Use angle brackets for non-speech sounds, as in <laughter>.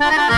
Bye. <laughs>